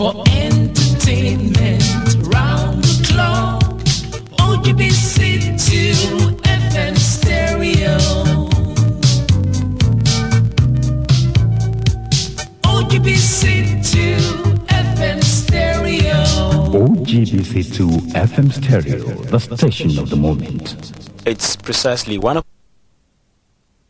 for entertainment round the clock. OGBC 2 FM stereo. OGBC 2 FM stereo. OGBC2 FM Stereo, the station of the moment. It's precisely one of.